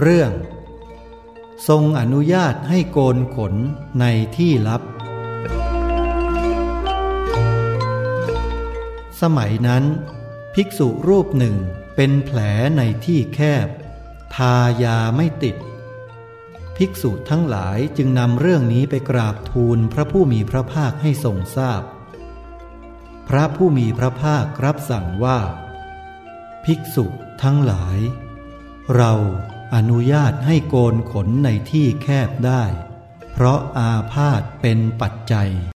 เรื่อง ทรงอนุญาตให้โกนขนในที่ลับ สมัยนั้น ภิกษุรูปหนึ่งเป็นแผลในที่แคบ ทายาไม่ติด ภิกษุทั้งหลายจึงนำเรื่องนี้ไปกราบทูลพระผู้มีพระภาคให้ทรงทราบพพระผู้มีพระภาครับสั่งว่า ภิกษุทั้งหลาย เรา อนุญาตให้โกนขนในที่แคบได้ เพราะอาพาธเป็นปัจจัย